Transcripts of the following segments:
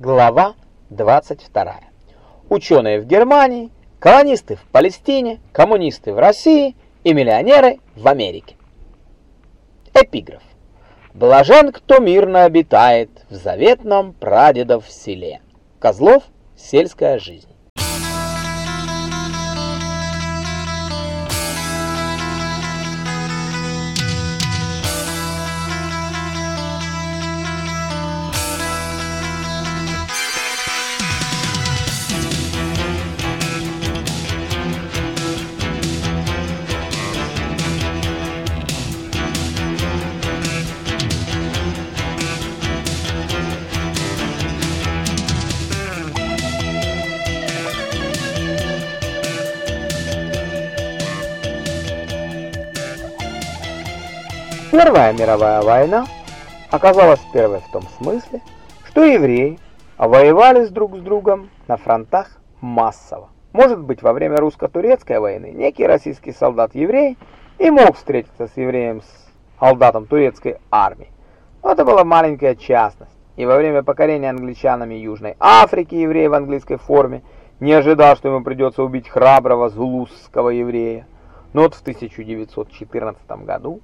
Глава 22. Ученые в Германии, колонисты в Палестине, коммунисты в России и миллионеры в Америке. Эпиграф. Блажен, кто мирно обитает в заветном прадедов селе. Козлов. Сельская жизнь. Первая мировая война оказалась первой в том смысле, что евреи воевали с друг с другом на фронтах массово. Может быть, во время русско-турецкой войны некий российский солдат-еврей и мог встретиться с евреем с солдатом турецкой армии. Но это была маленькая частность. И во время покорения англичанами Южной Африки еврей в английской форме не ожидал, что ему придется убить храброго зулусского еврея. Но вот в 1914 году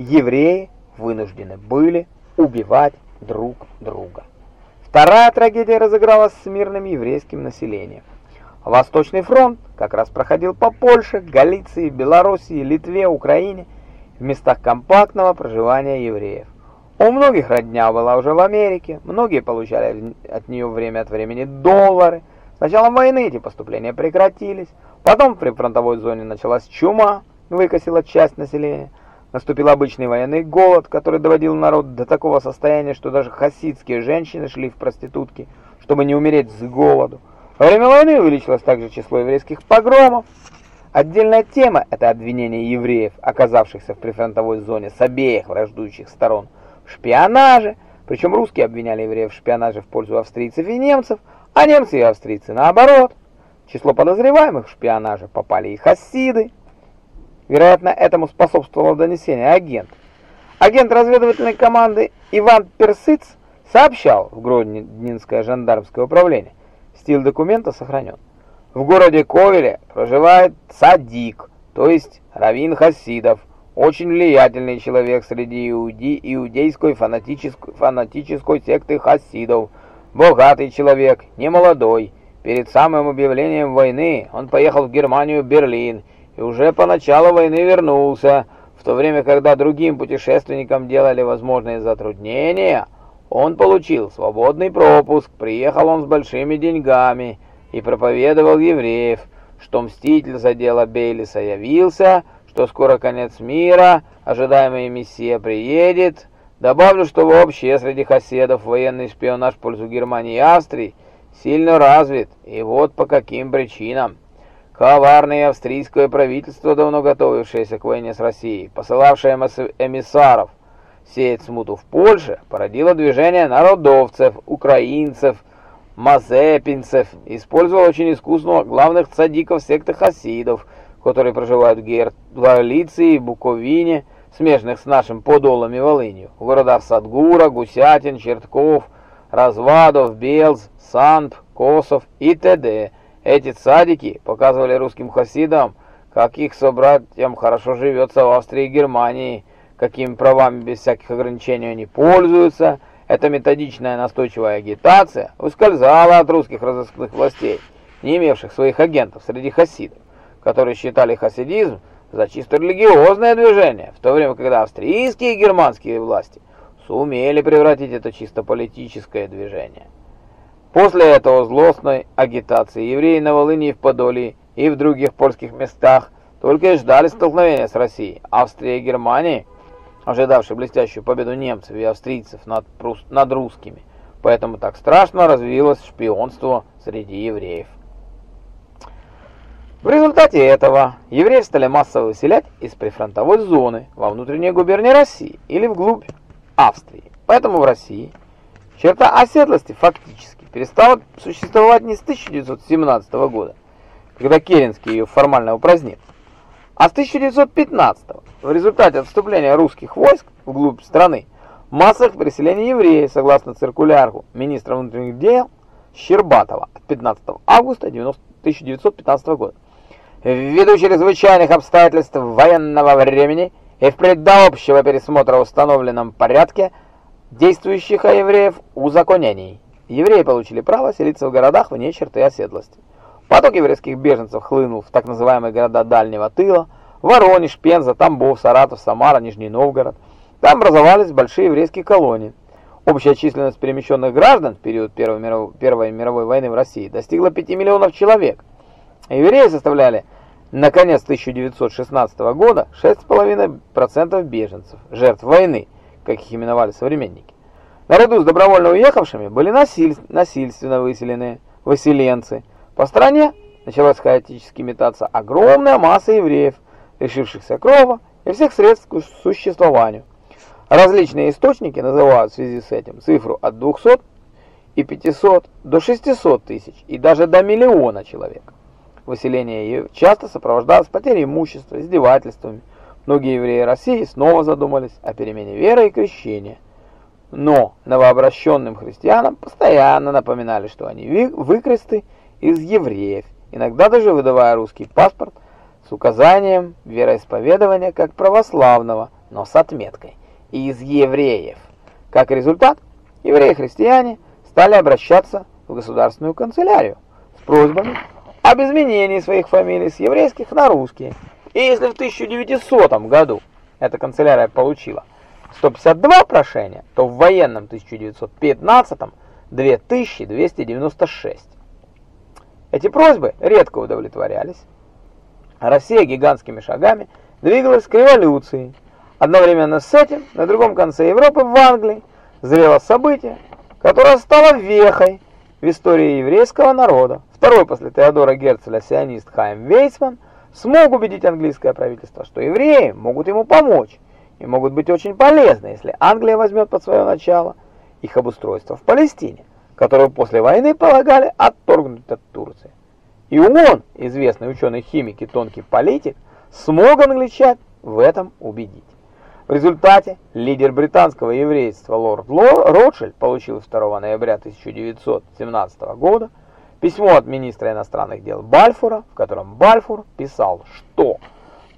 евреи вынуждены были убивать друг друга. Вторая трагедия разыгралась с мирным еврейским населением. Восточный фронт как раз проходил по Польше, Галиции, Белоруссии, Литве, Украине, в местах компактного проживания евреев. У многих родня была уже в Америке, многие получали от нее время от времени доллары. С началом войны эти поступления прекратились, потом при фронтовой зоне началась чума, выкосила часть населения. Наступил обычный военный голод, который доводил народ до такого состояния, что даже хасидские женщины шли в проститутки, чтобы не умереть с голоду. Во время войны увеличилось также число еврейских погромов. Отдельная тема – это обвинение евреев, оказавшихся в прифронтовой зоне с обеих враждующих сторон, в шпионаже. Причем русские обвиняли евреев в шпионаже в пользу австрийцев и немцев, а немцы и австрийцы наоборот. В число подозреваемых в шпионаже попали и хасиды. Вероятно, этому способствовало донесение агента. Агент разведывательной команды Иван Персыц сообщал в Гродненское жандармское управление. Стиль документа сохранен. В городе Ковеле проживает Садик, то есть раввин хасидов, очень влиятельный человек среди иуди, иудейской фанатической, фанатической секты хасидов, богатый человек, немолодой. Перед самым объявлением войны он поехал в Германию, Берлин и уже по началу войны вернулся, в то время, когда другим путешественникам делали возможные затруднения, он получил свободный пропуск, приехал он с большими деньгами и проповедовал евреев, что мститель за дело Бейлиса явился, что скоро конец мира, ожидаемый Мессия приедет. Добавлю, что вообще среди хаседов военный шпионаж в пользу Германии и Австрии сильно развит, и вот по каким причинам. Коварное австрийское правительство, давно готовившееся к войне с Россией, посылавшее эмиссаров сеять смуту в Польше, породило движение народовцев, украинцев, мазепинцев, использовал очень искусно главных цадиков секты хасидов, которые проживают в Галиции, Буковине, смежных с нашим Подолом и Волынью, в городах Садгура, Гусятин, Чертков, Развадов, Белз, Санд, Косов и т.д., эти цадики показывали русским хасидам, как их собратьям хорошо живется в Австрии и Германии, какими правами без всяких ограничений они пользуются. Эта методичная настойчивая агитация ускользала от русских разыскных властей, не имевших своих агентов среди хасидов, которые считали хасидизм за чисто религиозное движение, в то время, когда австрийские и германские власти сумели превратить это чисто политическое движение. После этого злостной агитации евреи на Волыни и в Подоле и в других польских местах только и ждали столкновения с Россией. Австрия и Германия, ожидавшие блестящую победу немцев и австрийцев над, над русскими, поэтому так страшно развилось шпионство среди евреев. В результате этого евреев стали массово выселять из прифронтовой зоны во внутренние губернии России или вглубь Австрии. Поэтому в России черта оседлости фактически перестала существовать не с 1917 года, когда Керенский ее формально упразднил, а с 1915 в результате отступления русских войск вглубь страны, массовых переселений евреев, согласно циркуляру министра внутренних дел Щербатова от 15 августа 1915 года. Ввиду чрезвычайных обстоятельств военного времени и впредь до общего пересмотра в установленном порядке действующих евреев узаконений, евреи получили право селиться в городах вне черты оседлости. Поток еврейских беженцев хлынул в так называемые города дальнего тыла, Воронеж, Пенза, Тамбов, Саратов, Самара, Нижний Новгород. Там образовались большие еврейские колонии. Общая численность перемещенных граждан в период Первой мировой, Первой мировой войны в России достигла 5 миллионов человек. Евреи составляли на конец 1916 года 6,5% беженцев, жертв войны, как их именовали современники. Наряду с добровольно уехавшими были насиль... насильственно выселенные выселенцы. По стране началась хаотически метаться огромная масса евреев, лишившихся крова и всех средств к существованию. Различные источники называют в связи с этим цифру от 200 и 500 до 600 тысяч и даже до миллиона человек. Выселение часто сопровождалось потерей имущества, издевательствами. Многие евреи России снова задумались о перемене веры и крещения. Но новообращенным христианам постоянно напоминали, что они выкресты из евреев, иногда даже выдавая русский паспорт с указанием вероисповедования как православного, но с отметкой «из евреев». Как результат, евреи-христиане стали обращаться в государственную канцелярию с просьбами об изменении своих фамилий с еврейских на русские. И если в 1900 году эта канцелярия получила 152 прошения, то в военном 1915 2296. Эти просьбы редко удовлетворялись. Россия гигантскими шагами двигалась к революции. Одновременно с этим на другом конце Европы, в Англии, зрело событие, которое стало вехой в истории еврейского народа. Второй после Теодора Герцеля сионист Хайм Вейсман смог убедить английское правительство, что евреи могут ему помочь и могут быть очень полезны, если Англия возьмет под свое начало их обустройство в Палестине, которую после войны полагали отторгнуть от Турции. И он, известный ученый-химик и тонкий политик, смог англичан в этом убедить. В результате лидер британского еврейства лорд Ротшильд получил 2 ноября 1917 года письмо от министра иностранных дел Бальфура, в котором Бальфур писал, что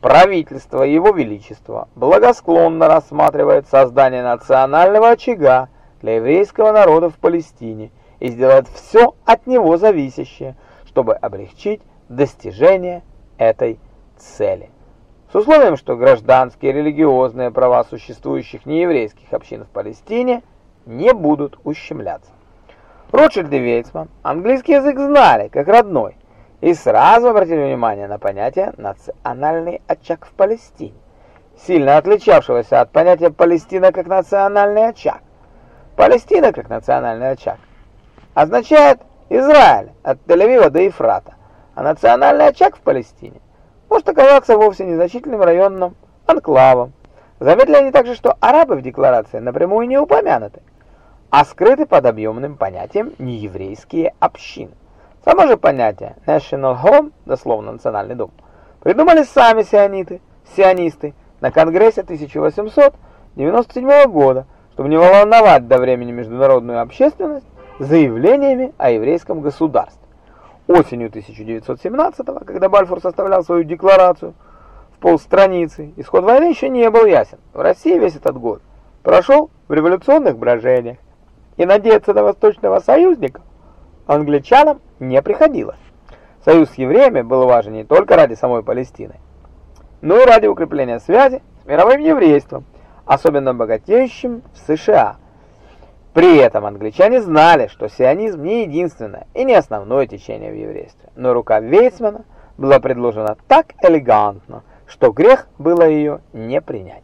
правительство Его Величества благосклонно рассматривает создание национального очага для еврейского народа в Палестине и сделает все от него зависящее, чтобы облегчить достижение этой цели с условием, что гражданские и религиозные права существующих нееврейских общин в Палестине не будут ущемляться. Ротшильд и Вейцман английский язык знали как родной и сразу обратили внимание на понятие «национальный очаг в Палестине», сильно отличавшегося от понятия «Палестина как национальный очаг». Палестина как национальный очаг означает Израиль от Тель-Авива до Ефрата, а национальный очаг в Палестине – может оказаться вовсе незначительным районным анклавом. Заметили они также, что арабы в декларации напрямую не упомянуты, а скрыты под объемным понятием нееврейские общины. Само же понятие National Home, дословно национальный дом, придумали сами сиониты, сионисты на Конгрессе 1897 года, чтобы не волновать до времени международную общественность заявлениями о еврейском государстве. Осенью 1917-го, когда Бальфур составлял свою декларацию в полстраницы, исход войны еще не был ясен. В России весь этот год прошел в революционных брожениях, и надеяться на восточного союзника англичанам не приходилось. Союз с евреями был важен не только ради самой Палестины, но и ради укрепления связи с мировым еврейством, особенно богатеющим в США – при этом англичане знали, что сионизм не единственное и не основное течение в еврействе, но рука Вейцмана была предложена так элегантно, что грех было ее не принять.